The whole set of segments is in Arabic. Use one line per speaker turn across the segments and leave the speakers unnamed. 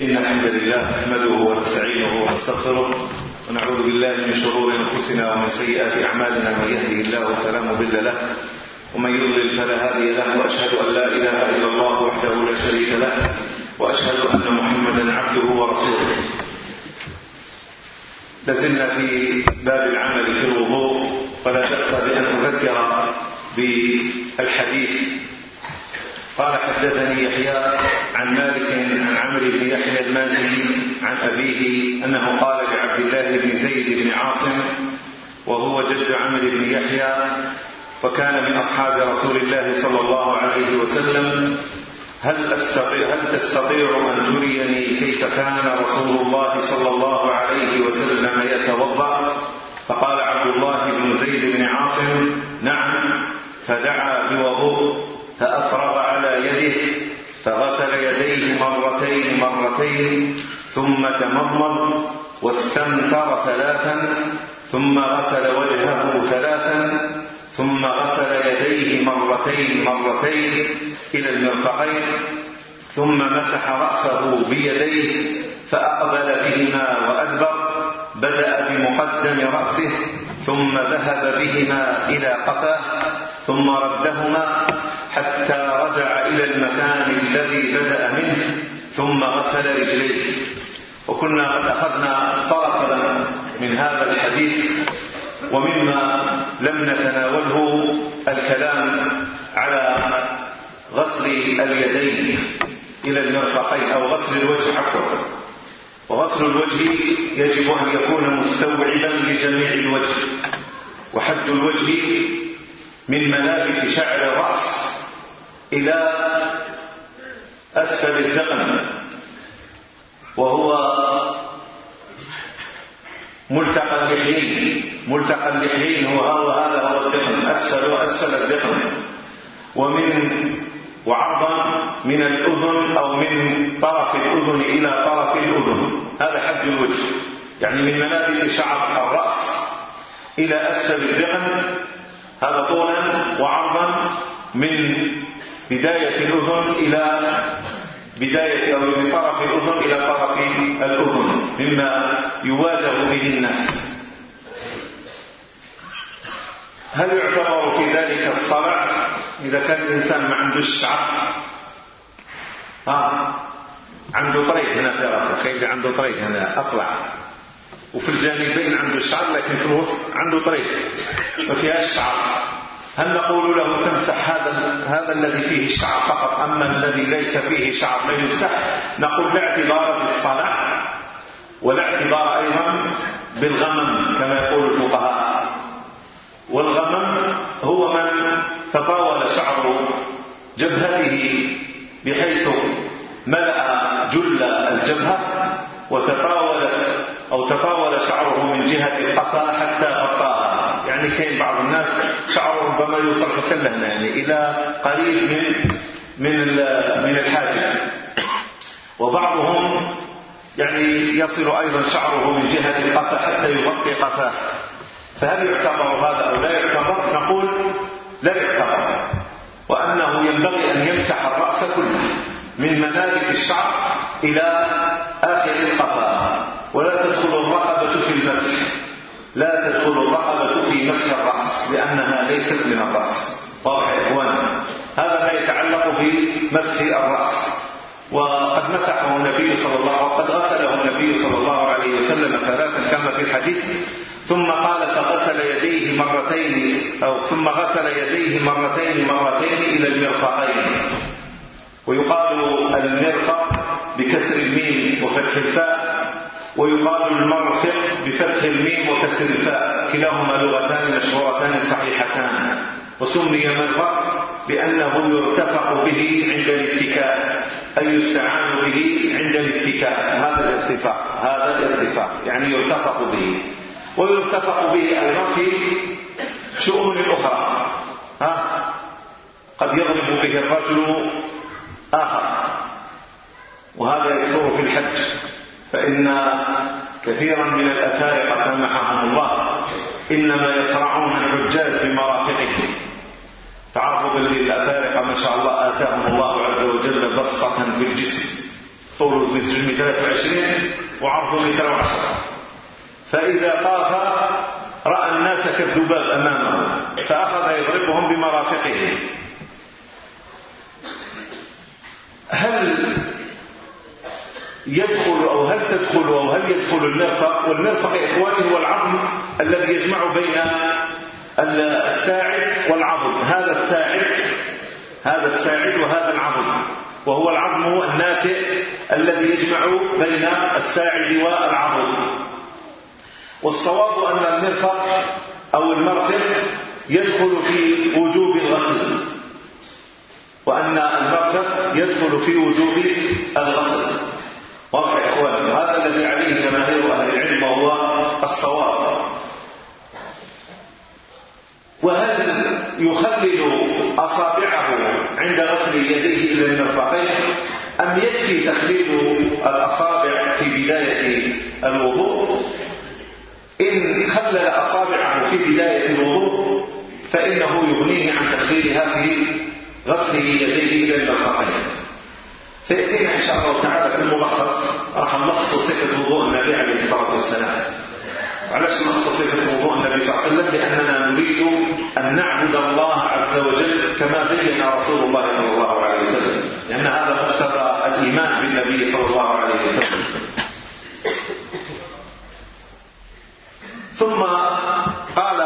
إن الحمد لله نحمده ونستعينه ونستغفره ونعوذ بالله من شرور أنفسنا ومن سيئات أعمالنا من يهده الله فلا مضل له ومن يضلل فلا هادي له وأشهد أن لا إله إلا الله وحده لا شريك له وأشهد أن محمدا عبده ورسوله. لازلنا في باب العمل في الوضوء ولا بأس بأن أذكر بالحديث قال حدثني يحيى عن مالك عن عمرو بن يحيى المازني عن أبيه أنه قال لعبد الله بن زيد بن عاصم وهو جد عمرو بن يحيى وكان من أصحاب رسول الله صلى الله عليه وسلم هل, أستطيع هل تستطيع أن تريني كيف كان رسول الله صلى الله عليه وسلم يتوضأ؟ فقال عبد الله بن زيد بن عاصم نعم فدعا بوضوء فأفرغ فغسل يديه مرتين مرتين ثم تمضمض واستنثر ثلاثا ثم غسل وجهه ثلاثا ثم غسل يديه مرتين مرتين إلى المرفقين ثم مسح رأسه بيديه فأقبل بهما وأدبر بدأ بمقدم رأسه ثم ذهب بهما إلى قفاه ثم ردهما حتى رجع إلى المكان الذي بدأ منه ثم غسل رجليه. وكنا قد أخذنا طرفا من هذا الحديث ومما لم نتناوله الكلام على غسل اليدين إلى المرفقين أو غسل الوجه عفوا. وغسل الوجه يجب أن يكون مستوعبا لجميع الوجه وحد الوجه من منابت شعر الرأس. إلى أسفل الذقن وهو ملتقى اللحيين ملتقى اللحيين هو هذا هو الذقن أسفل وأسفل الذقن ومن وعرضا من الأذن أو من طرف الأذن إلى طرف الأذن هذا حد الوجه. يعني من منابت شعر الرأس إلى أسفل الذقن هذا طولا وعرضا من بداية الأذن إلى بداية أو من طرف الأذن إلى طرف الأذن مما يواجه به الناس. هل يعتبر في ذلك الصلع إذا كان الإنسان ما عندوش شعر آه عنده طريق هنا في راسه خيل عنده طريق هنا؟ أصلع وفي الجانبين عنده الشعر لكن في الوسط عنده طريق. ما فيهاش شعر. هل نقول له تمسح هذا هذا الذي فيه الشعر فقط أما الذي ليس فيه شعر لا يمسح؟ نقول لا اعتبار بالصلع ولا اعتبار أيضا بالغمم كما يقول الفقهاء. والغمم هو من تطاول شعر جبهته بحيث ملأ جل الجبهة وتطاولت أو تطاول شعره من جهة القفا حتى غطاها. يعني كاين بعض لهنا يعني إلى قريب من من من الحاجب وبعضهم يعني يصل أيضا شعره من جهة القفا حتى يغطي قفاه. فهل يعتبر هذا أو لا يعتبر؟ نقول لا يعتبر. وأنه ينبغي أن يمسح الرأس كله من منابت الشعر إلى آخر القفا. ولا تدخل الرقبة في المسح. لا تدخل الرقبة مسح الرأس لأنها ليست من الرأس. واضح يا هذا ما يتعلق بمسح الرأس. وقد مسحه النبي صلى الله عليه وسلم وقد غسله النبي صلى الله عليه وسلم ثلاثا كما في الحديث. ثم قال فغسل يديه مرتين أو ثم غسل يديه مرتين مرتين إلى المرفقين. ويقال المرفق بكسر الميم وفتح الفاء. ويقال المرفق بفتح الميم وكسر الفاء كلاهما لغتان مشهورتان صحيحتان. وسمي مرفق لأنه يرتفق به عند الاتكاء أي يستعان به عند الاتكاء. هذا الارتفاق هذا الارتفاق يعني يرتفق به. ويرتفق به أيضا في شؤون أخرى ها؟ قد يضرب به الرجل آخر. وهذا يكثر في الحج. فإن كثيرا من الأفارقة سامحهم الله إنما يصرعون الحجاج بمرافقهم تعرفوا باللي الأفارقة ما شاء الله آتاهم الله عز وجل بسطة في الجسم. طوله من 23 وعرضه متر وعشرة. فإذا طاف رأى الناس كالذباب أمامه فأخذ يضربهم بمرافقه. هل يدخل أو هل تدخل أو هل يدخل المرفق والمرفق يا إخواني هو العظم الذي يجمع بين الساعد والعظم. هذا الساعد هذا الساعد وهذا العظم. وهو العظم الناتئ الذي يجمع بين الساعد والعظم. والصواب أن المرفق أو المرفق يدخل في وجوب الغسل. وأن المرفق يدخل في وجوب الغسل. واضح يا إخواني هذا الذي عليه جماهير أهل العلم وهو الصواب. وهل يخلل أصابعه عند غسل يديه إلى المرفقين أم يكفي تخليل الأصابع في بداية الوضوء؟ إن خلل أصابعه في بداية الوضوء فإنه يغنيه عن تخليلها في غسل يديه إلى المرفقين. سيأتينا إن شاء الله تعالى في الملخص. راح نلخص صفة وضوء النبي عليه الصلاة والسلام. علاش نلخص صفة وضوء النبي صلى الله عليه وسلم؟ لأننا نريد أن نعبد الله عز وجل كما بين رسول الله صلى الله عليه وسلم. لأن هذا مقتضى الإيمان بالنبي صلى الله عليه وسلم. ثم قال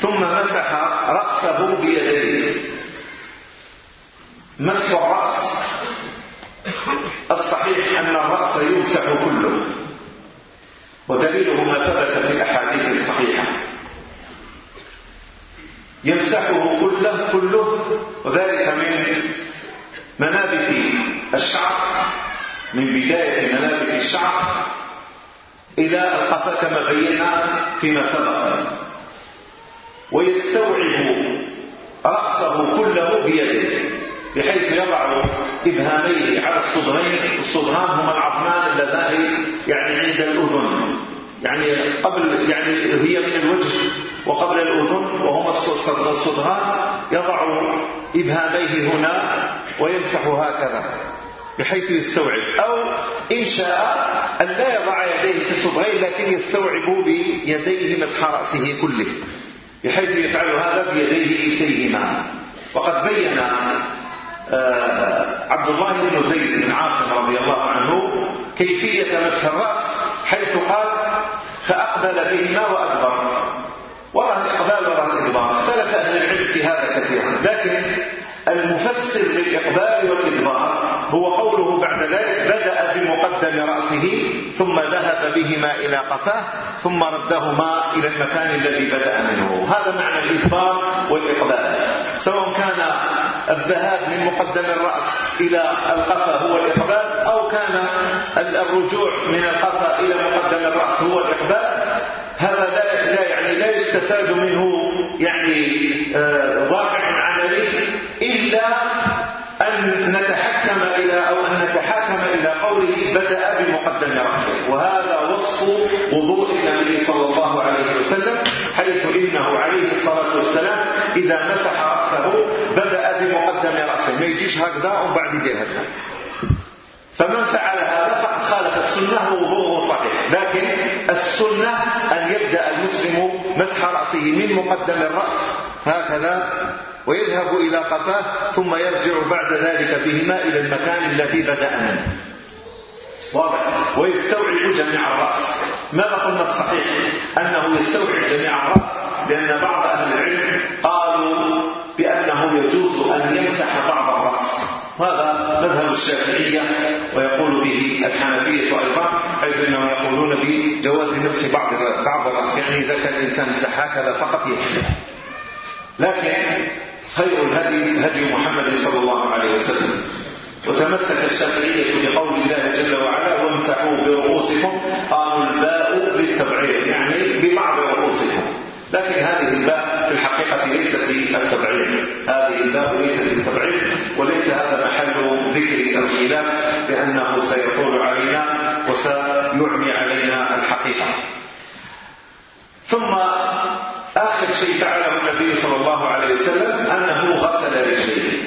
ثم مسح رأسه بيديه. مسح الرأس الصحيح أن الرأس يمسح كله. ودليله ما ثبت في الأحاديث الصحيحة. يمسحه كله كله وذلك من منابت الشعر من بداية منابت الشعر إلى القفا كما بينا فيما سبق. ويستوعب رأسه كله بيده. بحيث يضع إبهاميه على الصدغين الصدغان هما العظمان اللذان يعني عند الأذن. يعني قبل يعني هي من الوجه وقبل الأذن وهما الصدغان يضع إبهاميه هنا ويمسح هكذا بحيث يستوعب. أو إن شاء أن لا يضع يديه في الصدغين لكن يستوعب بيديه مسح رأسه كله بحيث يفعل هذا بيديه إثيهما وقد بين عبد الله بن زيد بن عاصم رضي الله عنه كيفية مسح الرأس حيث قال فأقبل بهما وأدبر. ورى الإقبال ورى الإدبار. اختلف أهل العلم في هذا كثيرا لكن المفسر للإقبال والإدبار هو قوله بعد ذلك بدأ بمقدم رأسه ثم ذهب بهما إلى قفاه ثم ردهما إلى المكان الذي بدأ منه. هذا معنى الإدبار والإقبال سواء كان الذهاب من مقدم الرأس إلى القفا هو الإقبال أو كان الرجوع من القفا إلى مقدم الرأس هو الإقبال. هذا لا, لا يعني لا يستفاد منه يعني آه واقع عملي إلا أن نتحكم إلى أو أن نتحاكم إلى قوله بدأ بمقدم رأسه. وهذا وصف وضوء النبي صلى الله عليه وسلم حيث إنه عليه الصلاة والسلام إذا مسح رأسه بدأ بمقدم رأسه. ما يجيش هكذا ومن بعد يدير هكذا. فمن فعل هذا فقد خالف السنة ووضوءه صحيح. لكن السنة أن يبدأ المسلم مسح رأسه من مقدم الرأس. هكذا ويذهب إلى قفاه ثم يرجع بعد ذلك بهما إلى المكان الذي بدأ منه. واضح. ويستوعب جميع الرأس. ماذا قلنا الصحيح؟ أنه يستوعب جميع الرأس لأن بعض أهل العلم قالوا بأنه يجوز أن يمسح بعض الرأس. هذا مذهب الشافعية ويقول به الحنفية أيضا حيث أنهم يقولون بجواز مسح بعض بعض الرأس. يعني إذا كان الإنسان مسح هكذا فقط يكفي. لكن خير الهدي هدي محمد صلى الله عليه وسلم. وتمسك الشافعية بقول الله جل وعلا وامسحوا برؤوسكم قالوا الباء للتبعير يعني ببعض رؤوسكم. لكن هذه الباء في الحقيقة ليست للتبعير هذه الباء ليست للتبعير وليس هذا محل ذكر الخلاف لأنه سيطول علينا وسيعمي علينا الحقيقة. ثم آخر شيء فعله النبي صلى الله عليه وسلم أنه غسل رجليه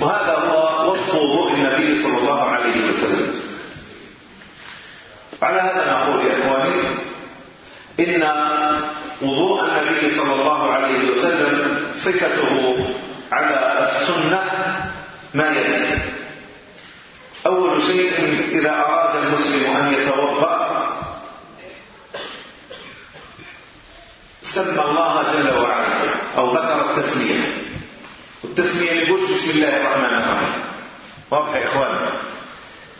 وهذا هو وصف وضوء النبي صلى الله عليه وسلم على هذا نقول يا إخواني. إن وضوء النبي صلى الله عليه وسلم صفته على السنة ما يلي. أول شيء إذا أراد المسلم أن يتوضأ سمى الله جل وعلا أو ذكر التسمية. والتسمية يقول بسم الله الرحمن الرحيم. واضح يا إخوان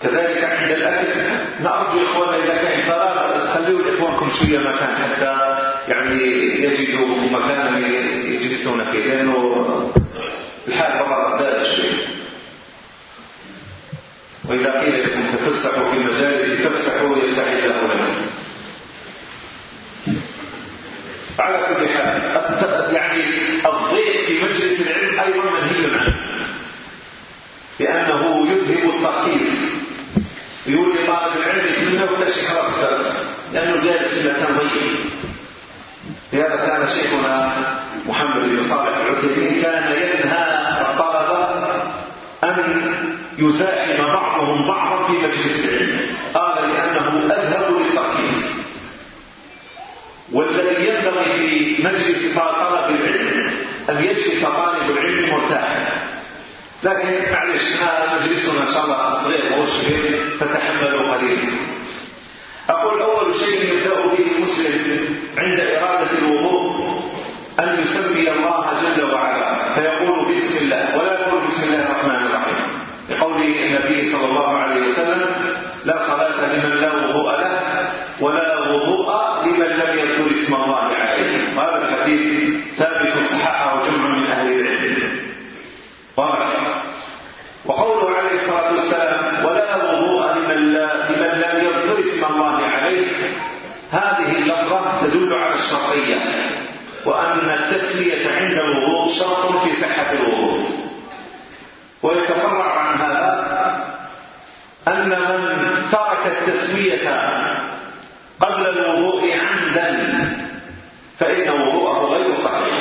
كذلك عند الأكل نرجو إخواننا إذا كان فراغ خليوا لإخوانكم شوية مكان حتى يعني يجدوا مكانا يجلسون فيه لأنه الحال برا بارد شوية وإذا قيل لكم تفسحوا في المجالس فافسحوا يفسح الله لكم. على كل حال يعني الضيق في مجلس العلم أيضا منهي عنه لأنه يذهب التركيز يقول لطالب العلم يتمنى ولا شيء خلاص درس لأنه جالس في مكان ضيق لهذا كان شيخنا محمد بن صالح العثيمين كان ينهى الطلبة أن يزاحم بعضهم بعضا في مجلس العلم. قال لأنه أذهب للتركيز. والذي ينبغي في مجلس طلب العلم أن يجلس طالب العلم مرتاحا. لكن معلش مجلسنا إن شاء الله صغير كبير فتحملوا قليلا. أول شيء يبدأ به المسلم عند إرادة الوضوء أن يسمي الله جل وعلا. فيقول بسم الله ولا يقول بسم الله الرحمن الرحيم. لقوله النبي صلى الله عليه وسلم لا صلاة لمن لا وضوء له ولا وضوء لمن لم يذكر اسم الله عليه. وهذا الحديث ثابت صححه جمع من أهل العلم واضح وقوله عليه الصلاة والسلام ولا وضوء لمن, لمن لم يذكر اسم الله عليه هذه اللفظة تدل على الشرطية وأن التسمية عند الوضوء شرط في صحة الوضوء. ويتفرع عن هذا أن من ترك التسمية قبل الوضوء عمدا فإن وضوءه غير صحيح.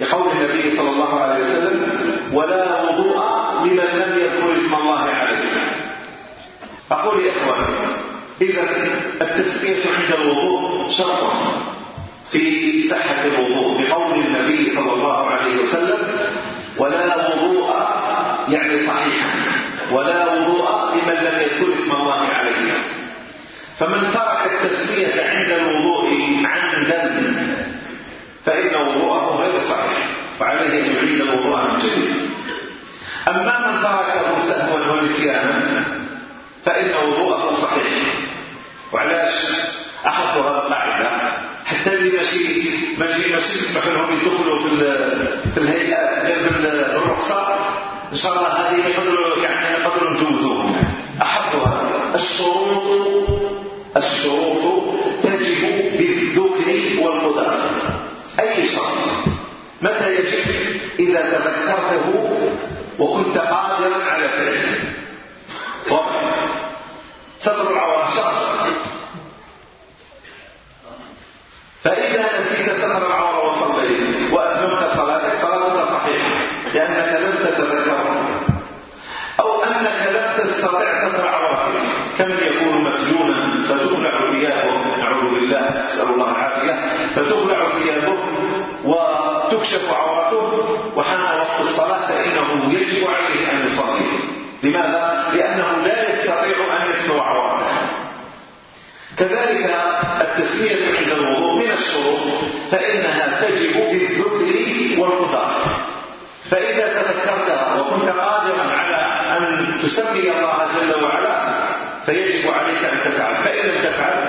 لقول النبي صلى الله عليه وسلم ولا وضوء لمن لم يذكر اسم الله عليه. أقول يا إخوان إذا التسمية عند الوضوء شرط. صحة الوضوء بقول النبي صلى الله عليه وسلم ولا وضوء يعني صحيحا ولا وضوء لمن لم يذكر اسم الله عليه. فمن ترك التسمية عند الوضوء عمدا فإن وضوءه غير صحيح وعليه أن يعيد الوضوء من جديد. أما من تركه سهوا ونسيانا فإن وضوءه صحيح. وعلاش؟ أحط هذا القاعدة. حتى اللي ماشي ماشي ماشي لهم يدخلوا في في الهيئات غير بالرخصة إن شاء الله هذه يقدروا يعني يقدروا هذا الشروط الشروط تجب بالذكر والقدر أي شرط متى يجب إذا تذكرته وكنت قادرا على فعله واضح ستر العورة شرط فإذا نسيت ستر العورة وصليت وأتممت صلاتك صلاتك صحيحة لأنك لم تتذكرها أو أنك لم تستطع ستر عورتك كمن يكون مسجونا فتخلع ثيابه نعوذ بالله نسأل الله العافية. فتخلع ثيابه وتكشف عورته وحان وقت الصلاة فإنه يجب عليه أن يصلي. لماذا؟ لأنه لا يستطيع أن يستر عورته. كذلك التسمية عند الوضوء من الشروط فإنها تجب بالذكر والقدر فإذا تذكرتها وكنت قادرا على أن تسمي الله جل وعلا فيجب عليك أن تفعل. فإن لم تفعل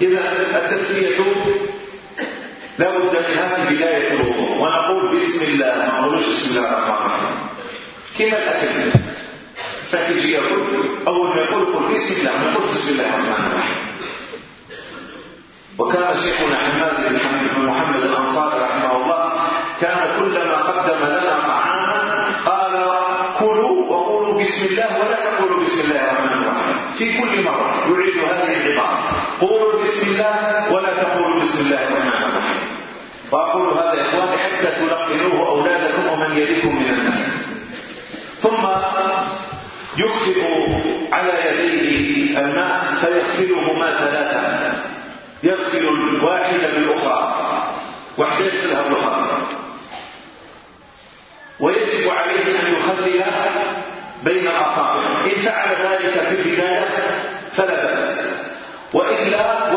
إذا التسمية لا بد منها في بداية الوضوء. ونقول بسم الله ما نقولش بسم الله الرحمن الرحيم. كما الأكل ساكيجي يقول أول ما يقول قل بسم الله نقول بسم الله الرحمن الرحيم. وكان شيخنا حماد بن حمد بن محمد الأنصاري رحمه الله كان كلما قدم لنا طعاما قال كلوا وقولوا بسم الله ولا تقولوا بسم الله الرحمن الرحيم. في كل مرة يعيد هذه العبارة قولوا بسم الله ولا تقولوا بسم الله الرحمن الرحيم وأقول هذا يا إخواني حتى تلقنوه أولادكم ومن يليكم من الناس. ثم يكتب على يديه الماء فيغسلهما ثلاثة. يغسل الواحدة بالأخرى واحدة يغسلها بالأخرى ويجب عليه أن يخلي بين الأصابع إن فعل ذلك في البداية فلا بأس. وإلا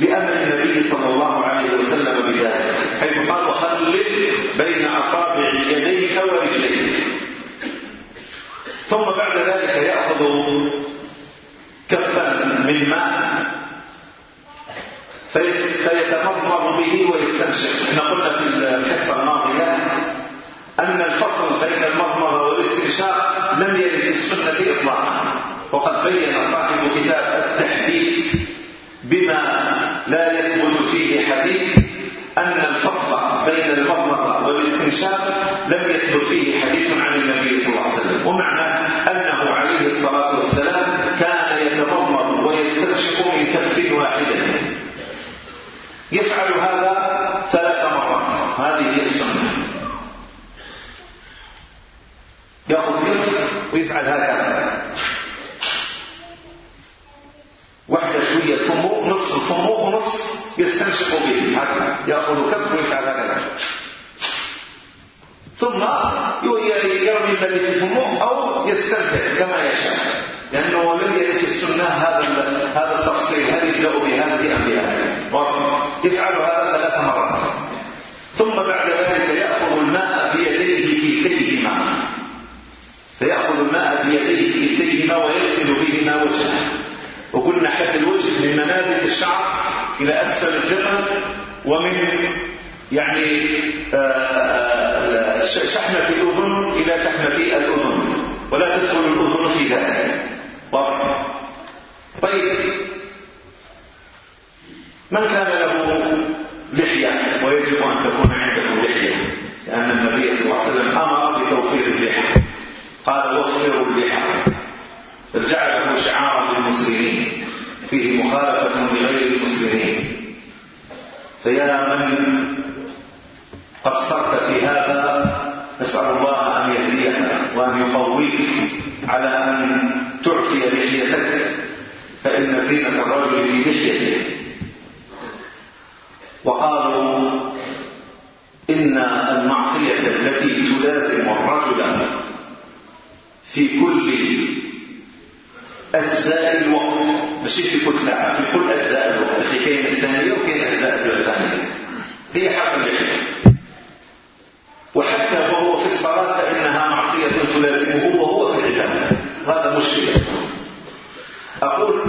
لأمر النبي صلى الله عليه وسلم بذلك حيث قال خلل بين أصابع يديك ورجليك. ثم بعد ذلك يأخذ كفا من ماء فيتمضمض به ويستنشق. إحنا قلنا في الحصة الماضية أن الفصل بين المضمضة والاستنشاق لم يرد في السنة إطلاقا وقد بين صاحب كتاب التحديث بما لا يثبت فيه حديث أن الفصل بين المضمضة والاستنشاق لم يثبت فيه حديث عن النبي صلى الله عليه وسلم. ومعنى أنه عليه الصلاة والسلام كان يتمضمض ويستنشق من كف واحدة. يفعل هذا ثلاث مرات. هذه هي السنة. يأخذ كف ويفعل هكذا. واحدة شوية ونص يستنشق به هكذا يأخذ كف ويفعل هكذا ثم يرمي الملك في فمه أو يستنفع كما يشاء. لأنه لم يرد في السنة هذا هذا التفصيل. هل يبدأ بهذه أم بهذه؟ يفعل هذا ثلاث مرات ثم بعد ذلك يأخذ الماء بيديه كلتيهما فيأخذ الماء بيديه كلتيهما ويغسل بهما وجهه وقلنا حد الوجه من منابت الشعر إلى أسفل الذقن ومن يعني آه، آه، شحمة الأذن إلى شحمة الأذن ولا تدخل الأذن في ذلك واضح طيب من كان له لحية ويجب أن تكون عنده لحية لأن النبي صلى الله عليه وسلم أمر بتوفير اللحى قال وفروا اللحى فجعله شعارا للمسلمين فيه مخالفة لغير المسلمين فيا من قصرت في هذا نسأل الله أن يهديك وأن يقويك على أن تعفي لحيتك فإن زينة الرجل في لحيته وقالوا إن المعصية التي تلازم الرجل في كل أجزاء الوقت ماشي في كل ساعة في كل أجزاء الوقت في كاين الثانية وكاين أجزاء الثانية هي حق اللحية وحتى وهو في الصلاة فإنها معصية تلازمه وهو في العبادة هذا مشكلة أقول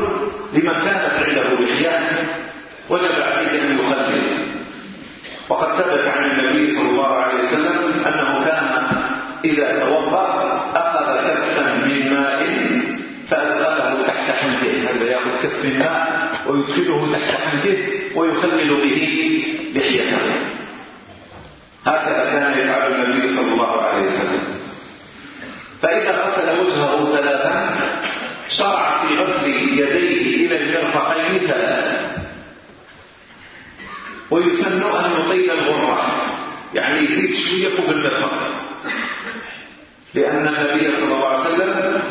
لمن كانت عنده لحية وجب عليه أن يخلل وقد ثبت عن النبي صلى الله عليه وسلم أنه كان إذا توضأ أخذ كفا من ماء فأدخله تحت حنكه هذا يأخذ كف من ماء ويدخله تحت حنكه ويخلل به لحيته هكذا كان يفعل النبي صلى الله عليه وسلم. فإذا غسل وجهه ثلاثا شرع في غسل يديه إلى المرفقين ثلاثا. ويسن أن يطيل الغرة يعني يزيد شوية فوق المرفق. لأن النبي صلى الله عليه وسلم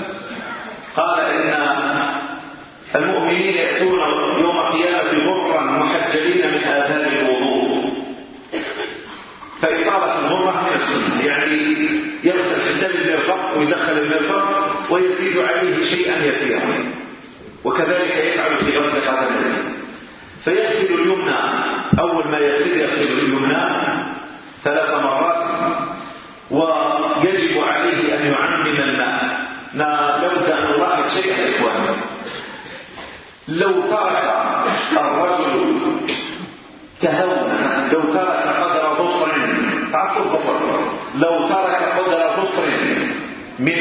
قال إن المؤمنين يأتون يوم القيامة غرا محجلين من آثار الوضوء. فإطالة الغرة من السنة يعني يغسل حتى المرفق ويدخل المرفق ويزيد عليه شيئا يسيرا. وكذلك يفعل في غسل قدمه. فيغسل اليمنى أول ما يغسل يغسل اليمنى ثلاث مرات ويجب عليه أن يعمم الماء. لابد أن نلاحظ شيئا إخوان. لو ترك الرجل تهونا لو ترك قدر ظفر تعرفوا الظفر لو ترك قدر ظفر من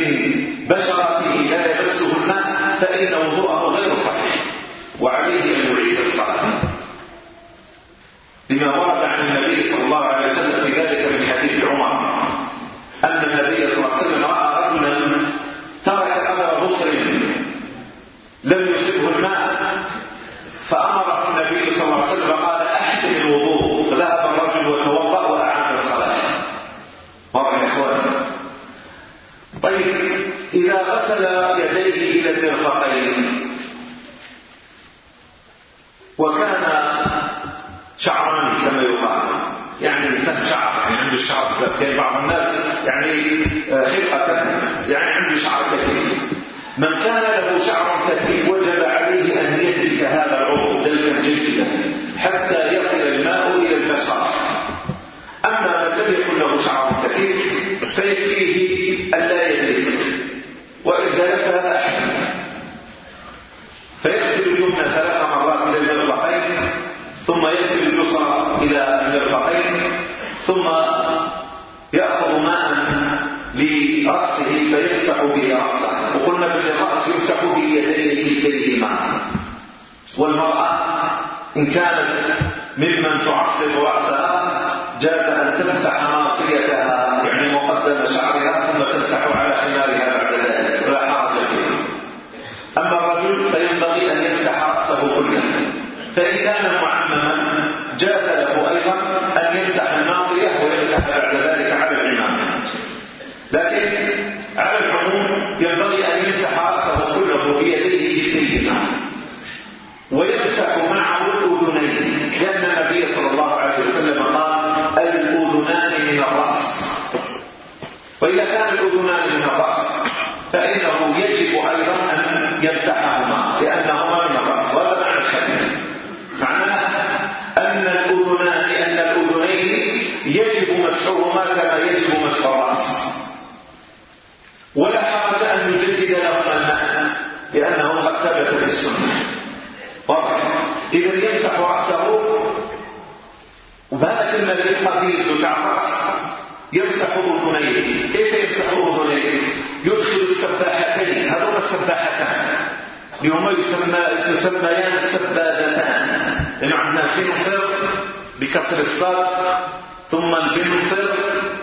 بشرته لا يمسه الماء فإن وضوءه غير صحيح. وعليه أن يعيد الصلاة. لما ورد عن النبي صلى الله عليه وسلم في ذلك من حديث عمر أن إذا غسل يديه إلى المرفقين. وكان شعران كما يقال. يعني إنسان شعر يعني عنده شعر كان يعني بعض الناس يعني آه، خلقة يعني عنده شعر كثير. من كان له شعر كثيف وجب عليه أن يدرك هذا العضو تلك الجلدة حتى يصل الماء إلى البشر أما من لم يكن له شعر كثيف مقدم شعرها ثم تمسح على حمارها بعد ذلك ولا حرج فيه أما الرجل فينبغي أن يمسح رأسه كله فإن كان معمما جاز له أيضا أن يمسح الناصية ويمسح بعد ذلك على العمامة لكن على العموم ينبغي أن يمسح رأسه كله بيديه كليهما ويمسح معه الأذنين لأن النبي صلى الله عليه وسلم قال الأذنان من الرأس وإذا كان الأذنان من الرأس فإنه يجب أيضا أن يمسحهما لأنهما من الرأس وهذا معنى الحديث معناه أن الأذنان أن الأذنين يجب مسحهما كما يجب مسح الرأس ولا حرج أن يجدد لهما الماء لأنه قد ثبت في السنة. إذا يمسح رأسه وبهذا الماء القليل بتاع الرأس يمسح أذنيه كيف يمسح أذنيه يدخل السباحتين. هذوما السباحتان. لهما يسمى تسميان السبابتان لأنه عندنا الخنصر بكسر الصاد. ثم البنصر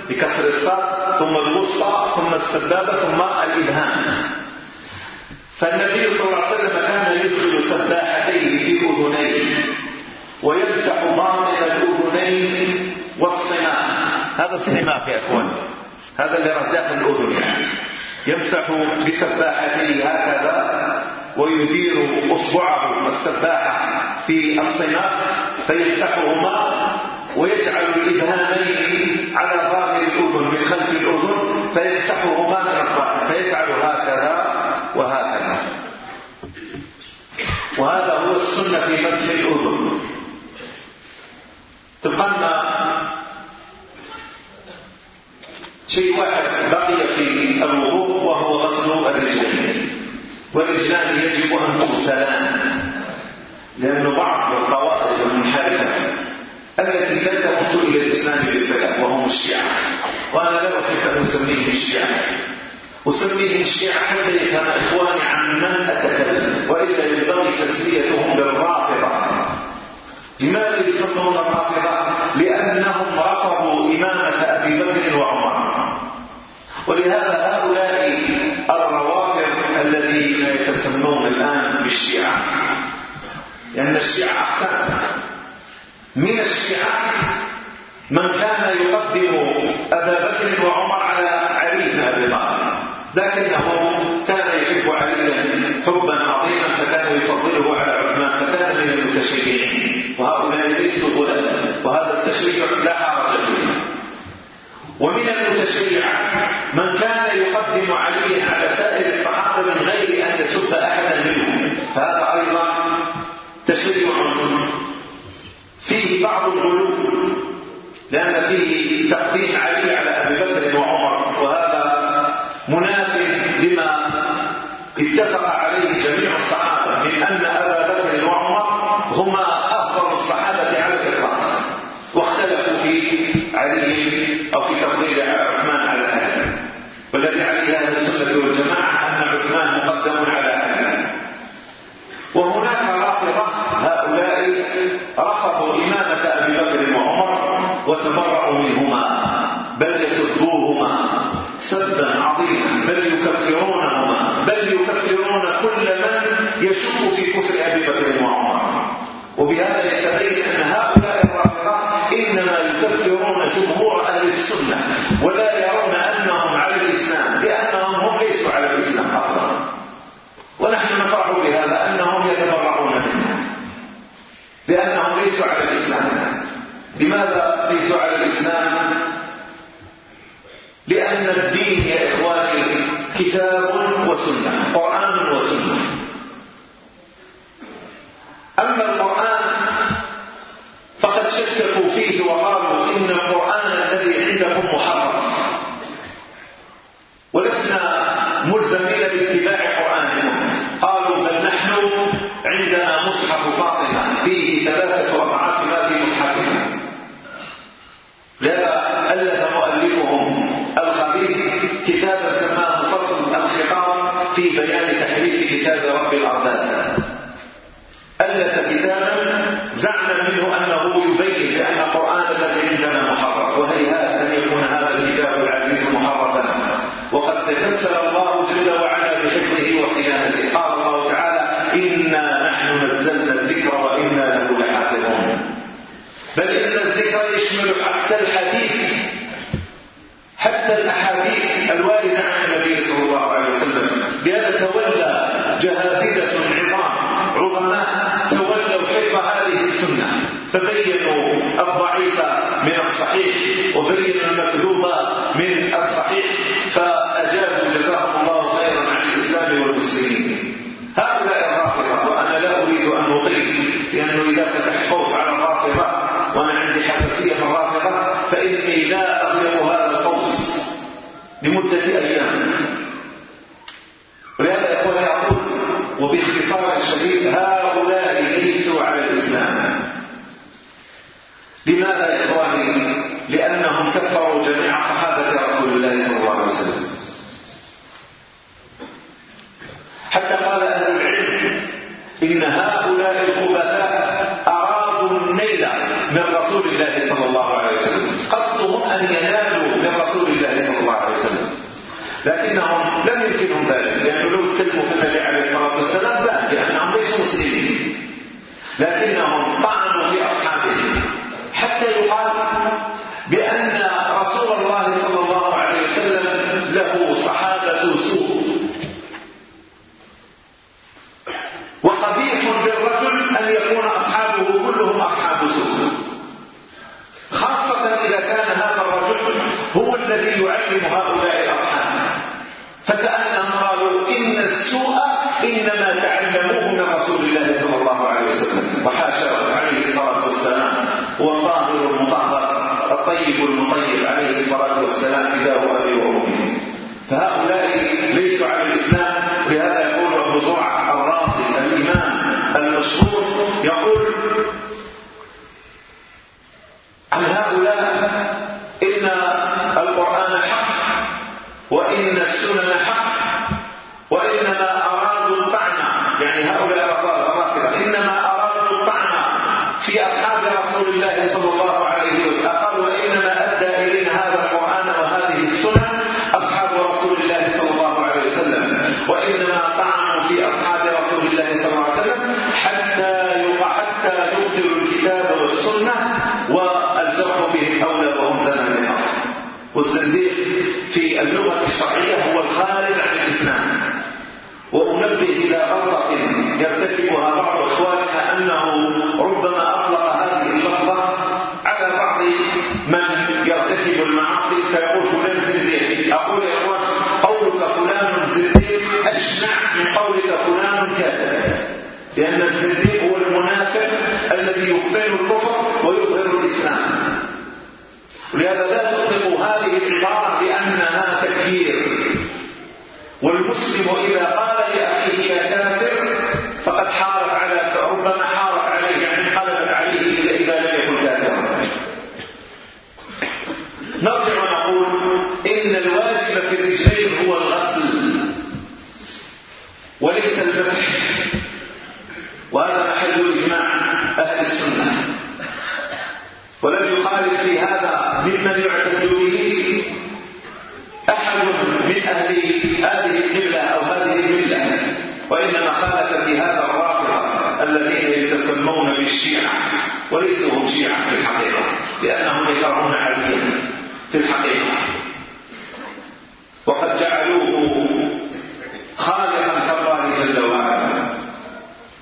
بكسر الصاد ثم الوسطى ثم السبابة ثم الإبهام. فالنبي صلى الله عليه وسلم كان يدخل سباحتيه في أذنيه ويمسح باطن الأذنين والصماخ هذا الصماخ يا أخوان. هذا اللي راه داخل الأذن. يعني يمسح بسباحتيه هكذا ويدير أصبعه السباحة في الصماخ فيمسحهما ويجعل الإبهامين على ظاهر الأذن من خلف الأذن فيمسحهما من الظاهر فيفعل هكذا وهكذا. وهذا هو السنة في مسح الأذن. تبقى شيء واحد بقي في الوضوء وهو غسل الرجلين. والرجلان يجب أن تغسلان لأن بعض الإسلام بسلام وهم الشيعة. وأنا لا أحب أن أسميهم الشيعة. أسميهم الشيعة حتى يفهم إخواني عن من أتكلم وإلا ينبغي تسميتهم بالرافضة. لماذا يسمون الرافضة؟ لأنهم رفضوا إمامة أبي بكر وعمر. ولهذا هؤلاء الروافض الذين يتسمون الآن بالشيعة. لأن الشيعة أقسام من الشيعة من كان يقدم أبا بكر وعمر على علي بن أبي طالب. لكنه كان يحب عليا حبا عظيما فكان يفضله على عثمان فكان من المتشيعين وهؤلاء ليسوا غلاما وهذا التشيع لا حرج فيه. ومن المتشيع من كان يقدم عليا على سائر الصحابة من غير أن يسب أحدا منهم. فهذا أيضا تشيع فيه بعض الغلو. لأن فيه تقديم علي على أبي بكر وعمر وهذا مناف لما اتفق عليه جميع الصحابة من أن أبا بكر وعمر هما أفضل الصحابة على الإطلاق واختلفوا في علي أو في تفضيل عثمان على أهله والذي عليه أهل السنة والجماعة أن عثمان مقدم على أهله وهناك رافضة هؤلاء رفضوا إمامة أبي بكر وعمر منهما بل يسبوهما سبا عظيما بل يكفرونهما بل يكفرون كل من يشك في كفر أبي بكر وعمر. وبهذا لمدة أيام. ولهذا يقول يعقوب وباختصار شديد هذا يقبل الكفر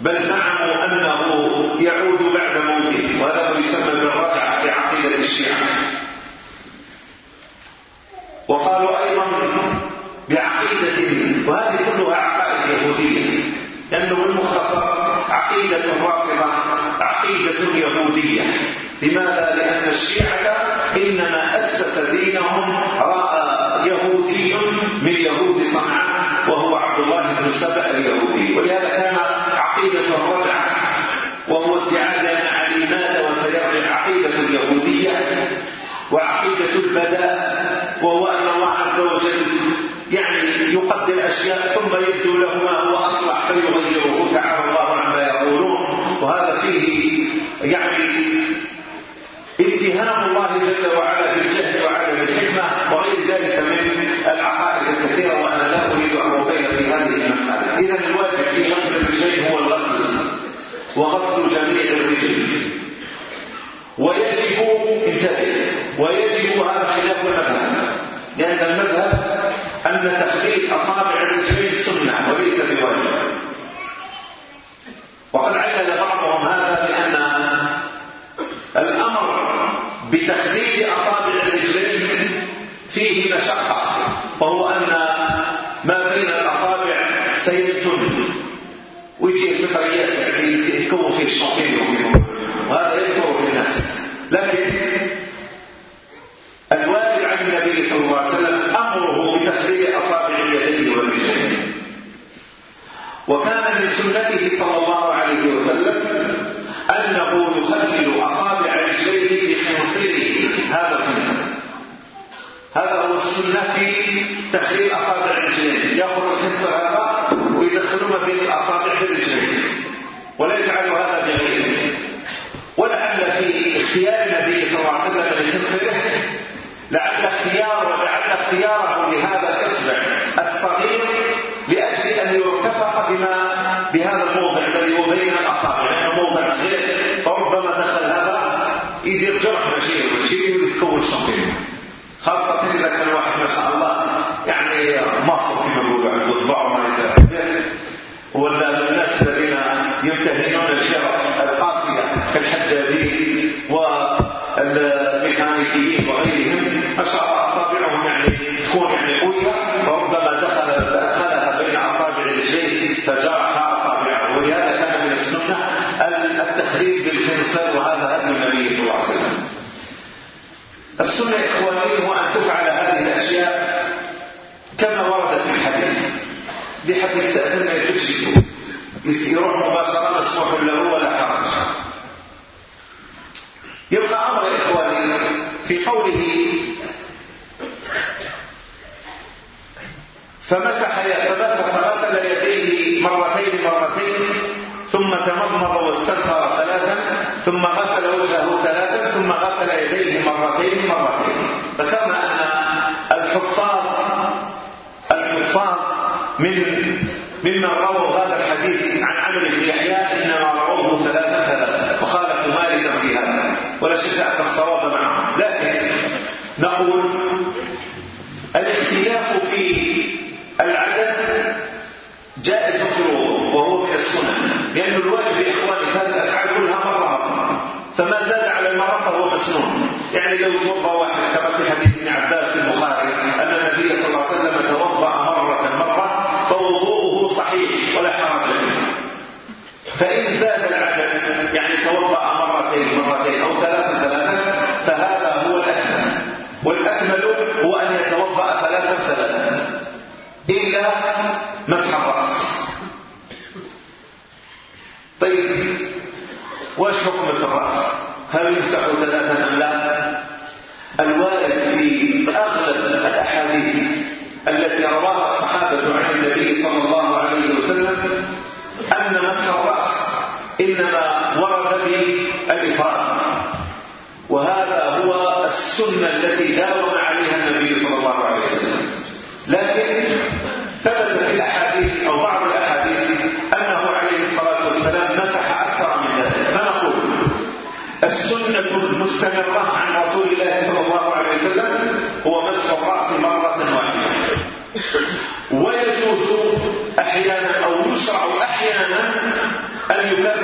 بل زعموا أنه يعود بعد موته وهذا ما يسمى بالرجعة في عقيدة الشيعة. وقالوا أيضا بعقيدة وهذه كلها عقائد يهودية لأنه بالمختصر عقيدة رافضة عقيدة يهودية. لماذا؟ لأن الشيعة إنما أسس دينهم رأى يهودي من يهود صنعاء وهو عبد الله بن سبأ اليهودي. ولهذا كان عقيدة الرجعة وهو ادعاء لنا مات وسيرجع عقيدة اليهودية وعقيدة البداء وهو أن الله عز وجل يعني يقدر أشياء ثم يبدو له ما هو أصلح فيغيره تعالى الله عما يقولون وهذا فيه တခရီးအ السنة إخواني هو أن تفعل هذه الأشياء كما وردت في الحديث بحديث أن يتجد يروح مباشرة مسموح له ولا حرج. يبقى أمر إخواني في قوله فمسح فغسل يديه مرتين مرتين ثم تمضمض واستنثر ثلاثا ثم غسل وجهه ثلاثا ثم غسل يديه مرتين. إن الرب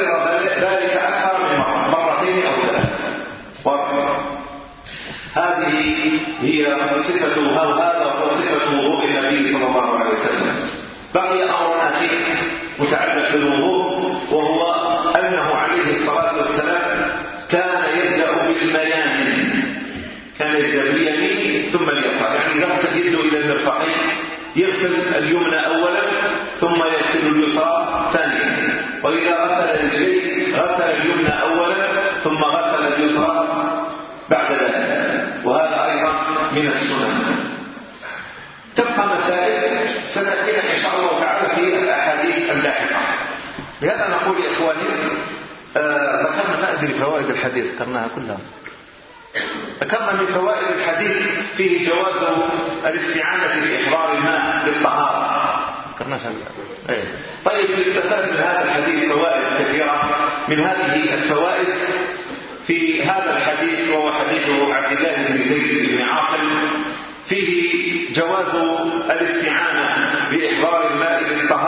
كرر ذلك أكثر من مرة مرتين أو ثلاثة. هذه هي صفة أو هذا هو صفة وضوء النبي صلى الله عليه وسلم. بقي أمر أخير متعلق بالوضوء وهو أنه عليه الصلاة والسلام كان يبدأ بالميامن. كان يبدأ باليمين ثم اليسار. يعني يغسل يده إلى المرفقين يغسل اليمنى أولا ثم يغسل اليسرى ثانيا. وإذا غسل الشيء غسل اليمنى أولا ثم غسل اليسرى بعد ذلك. وهذا أيضا من السنن. تبقى مسائل سنأتينا إن شاء الله تعالى في الأحاديث اللاحقة. لهذا نقول يا إخواني آه، ذكرنا آه ما أدري فوائد الحديث ذكرناها كلها. ذكرنا من فوائد الحديث فيه جواز الاستعانة بإحضار الماء للطهارة ذكرنا إيه. طيب يستفاد من هذا الحديث فوائد كثيرة. من هذه الفوائد في هذا الحديث وهو حديث عبد الله بن زيد بن عاصم فيه جواز الاستعانة بإحضار الماء للطهارة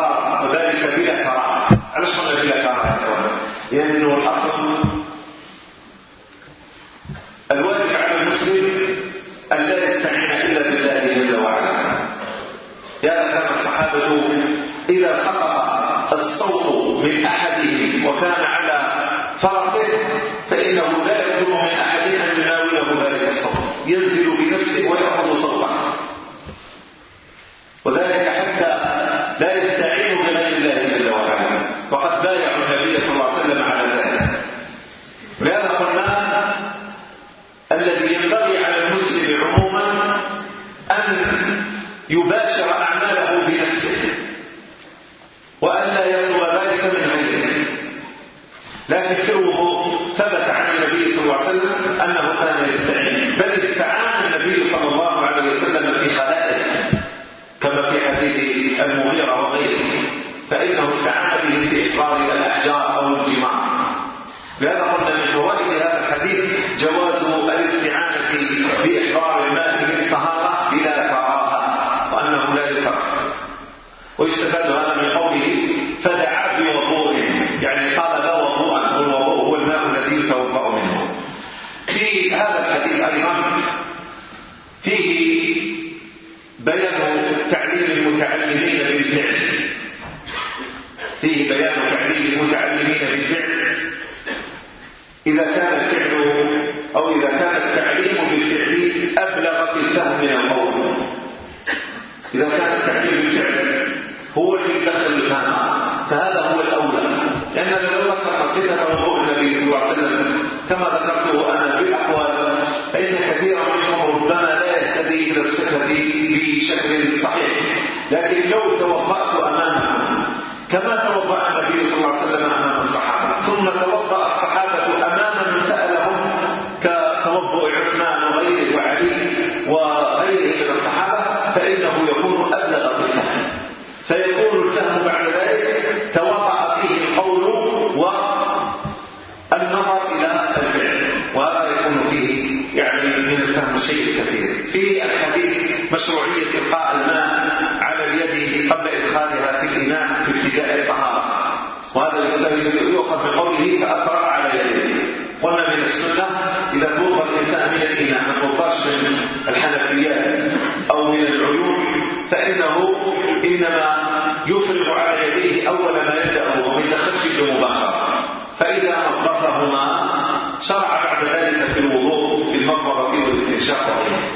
حينما يفرغ على يديه أول ما يبدأ من يتخفف مباشرة فإذا أطلقهما شرع بعد ذلك في الوضوء في المقبرة والاستنشاق وغيره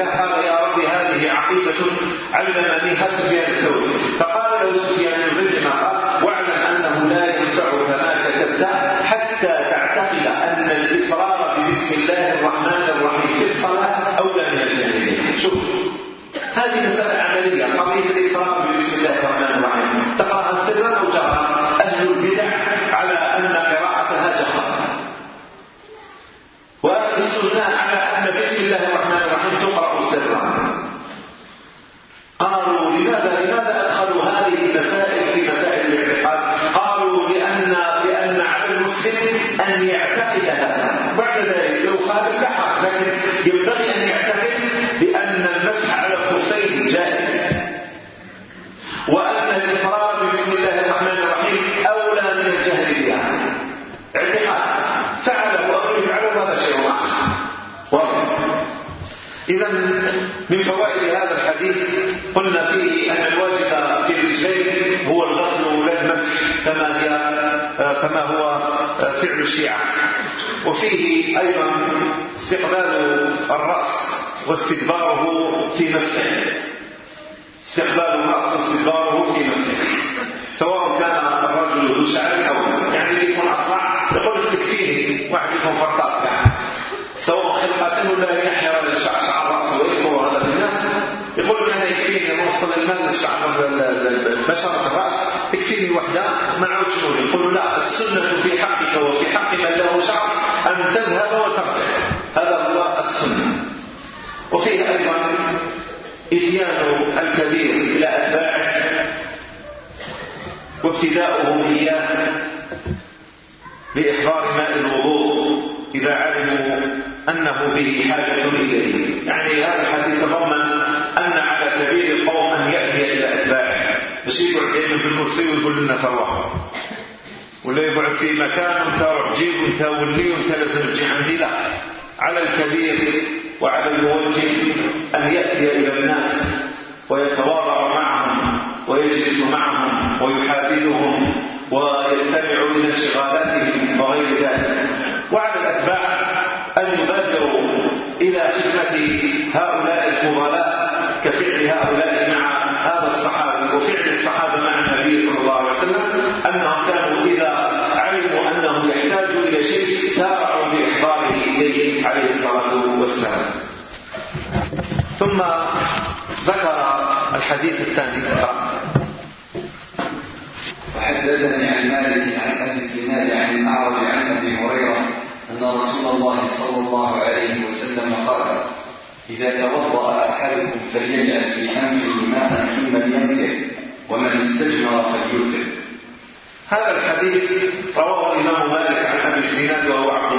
قال يا رب هذه عقيدة علمني سفيان الثوري. فقال له سفيان بن ما واعلم أنه لا ينفعك ما كتبت حتى تعتقد أن الإصرار ببسم الله الرحمن الرحيم في الصلاة أولى من الجاهلية. شوف هذه مسألة عملية قضية الإصرار ببسم الله الرحمن الرحيم. تقرأها سرا أو جهرا؟ أهل البدع على أن قراءتها جهرا. الشيعة. وفيه أيضا استقبال الرأس واستدباره في مسحه استقبال الرأس واستدباره في مسحه سواء كان الرجل ذو شعر أو يعني يكون أصلع يقول تكفيني واحد يكون فرطاس يعني. سواء خلقته لا يحير شعر رأسه ويكفر هذا الناس يقول لك أنا يكفيني نوصل المال للشعر بشرة الرأس. يكفيني وحده مع عود يقول لا السنة في حقك وفي حق من له شعر أن تذهب وترجع. هذا هو السنة. وفيه أيضا إتيان الكبير إلى أتباعه وابتداؤهم إياه بإحضار ماء الوضوء إذا علموا أنه به حاجة إليه. يعني هذا الحديث تضمن في الكرسي ويقول لنا روحوا ولا يقعد في مكان وانت روح جيب وانت ولي وانت لازم تجي عندي. لا. على الكبير وعلى الموجه أن يأتي إلى الناس ويتواضع معهم ويجلس معهم ويحافظهم ويستمع إلى انشغالاتهم وغير ذلك. وعلى الأتباع أن يبادروا إلى الحديث الثاني.
وحدثني عن مالك عن أبي الزناد عن الاعرج عن أبي هريرة أن رسول الله صلى الله عليه وسلم قال إذا توضأ أحدكم فليجعل في انفه ماء ثم لينفر ومن استجمر فليوتر
هذا الحديث رواه الإمام مالك عن أبي الزناد وهو عبد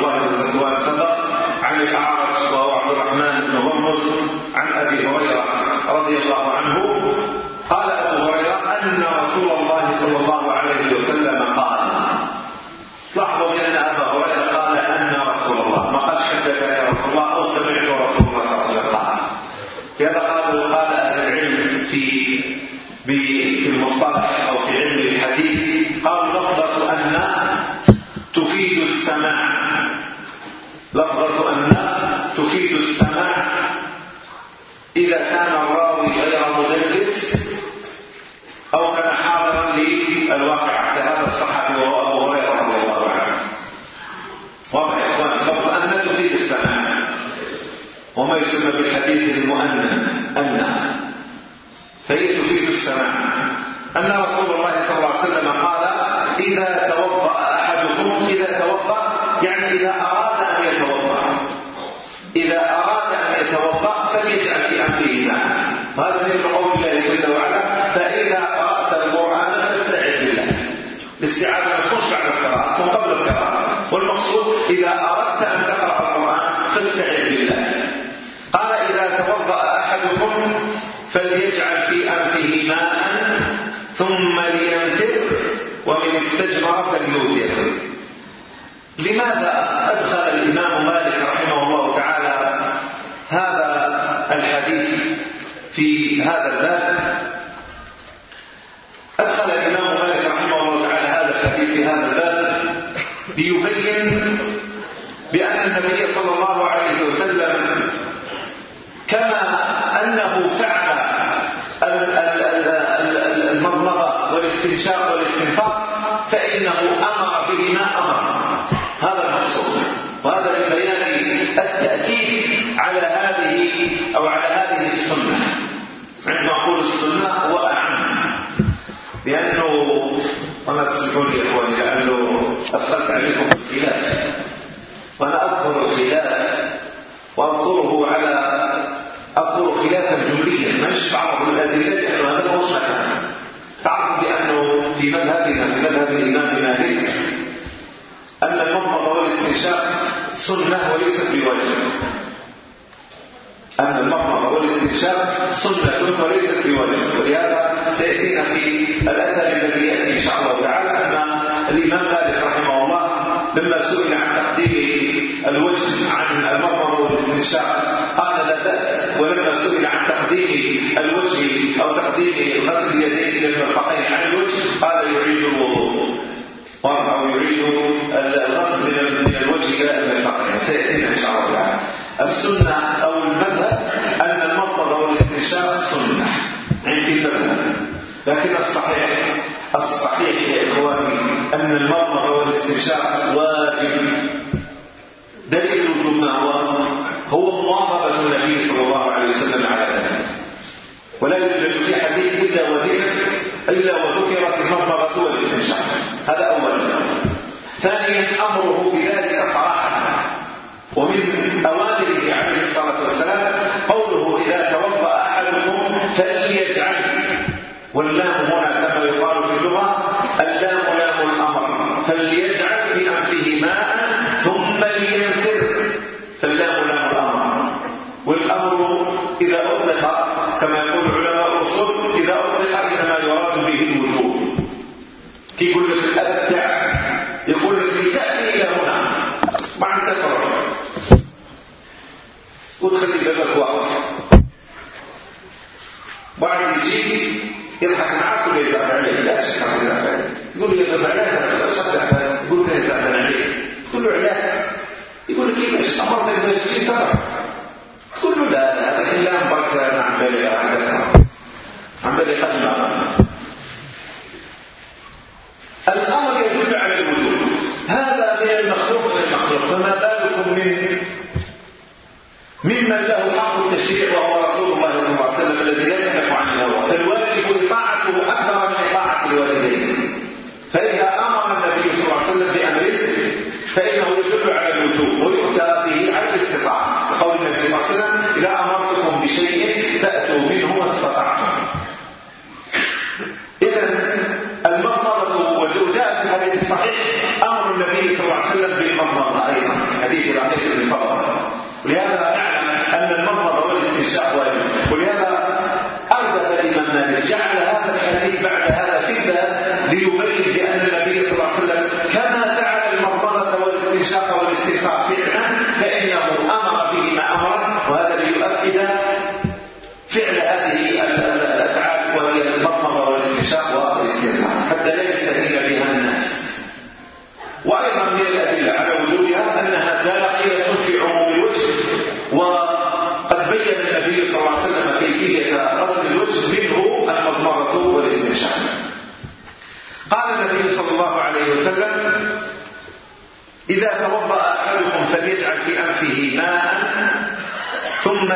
ليبين بأن النبي صلى الله عليه وسلم كما أنه فعل المضمضة والاستنشاق والاستنفاق فإنه أمر بهما أمر. سنة وليست بواجب. أن المطمق والاستنشاق سنة وليست بواجب. ولهذا سيأتينا في الأثر الذي يأتي إن شاء الله تعالى أن الإمام مالك رحمه الله لما سئل عن تقديم الوجه عن المطمق والاستنشاق قال لا بأس. ولما سئل عن تقديم الوجه أو تقديم غسل اليدين إلى المرفقين عن الوجه قال يعيد الوضوء. ويعيد الغسل من الوجه إلى المرفقين مسائل إن شاء الله تعالى. السنة أو المذهب أن المرض والاستنشاق سنة. يعني عند المذهب. لكن الصحيح الصحيح يا إخواني أن المرض والاستنشاق واجب. دليل وجوب ما هو هو مواظبة النبي صلى الله عليه وسلم على ذلك. ولا يوجد في حديث إلا وذكر إلا وذكرت المضمضة والاستنشاق. هذا أول ومن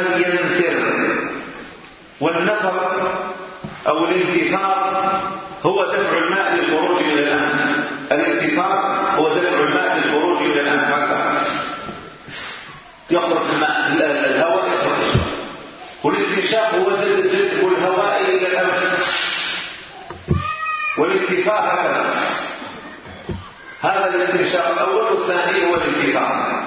من ينثر والنثر أو الانتثار هو دفع الماء للخروج إلى الأنف الانتثار هو دفع الماء للخروج إلى الأنف يخرج الماء الهواء يخرج. والاستنشاق هو جذب الهواء إلى الأنف والانتفاع هكذا. هذا الاستنشاق الأول والثاني هو الانتفاع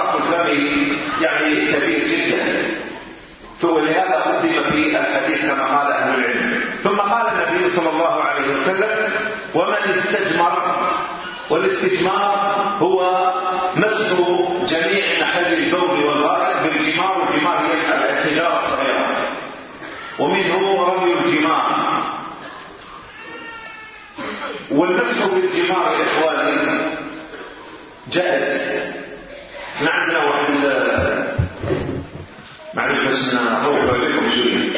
وشرف الفم يعني كبير جدا. ولهذا قدم في الحديث كما قال أهل العلم. ثم قال النبي صلى الله عليه وسلم ومن استجمر والاستجمار هو مسح جميع محل البول والغائط بالجمار والجمار هي الحجارة الصغيرة. ومنه رمي الجمار. والمسح بالجمار يا إخواني جائز. إحنا عندنا واحد معلش بس نروح عليكم شوية.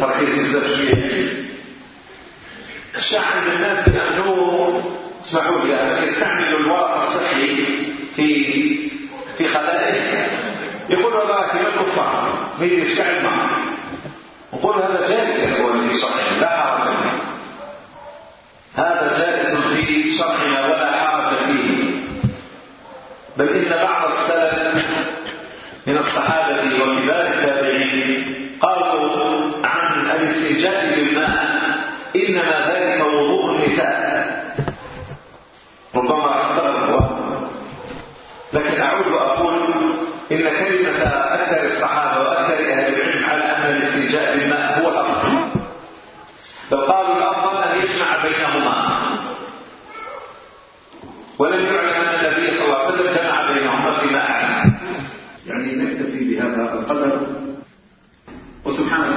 تركيز الزاد شوية. الشاع عند الناس لأنه اسمحوا لي يستعملوا الورق الصحي في في خلائق. يقول هذا كما الكفار ما يشتعل معه. نقول هذا جائز يا إخواني في شرعنا لا حرج فيه. هذا جائز في شرعنا ولا حرج فيه. بل إن بعض من الصحابه وكبار التابعين قالوا عن الاستنجاء بالماء انما ذلك وضوء النساء ربما استغرب لكن اعود واقول ان كلمه أكثر الصحابه وأكثر أهل العلم على ان الاستنجاء بالماء هو الافضل لو قالوا الافضل ان يجمع بينهما ولم يعلم ان النبي صلى الله عليه وسلم جمع بينهما فيما اعلم
يعني نكتفي بهذا القدر وسبحانك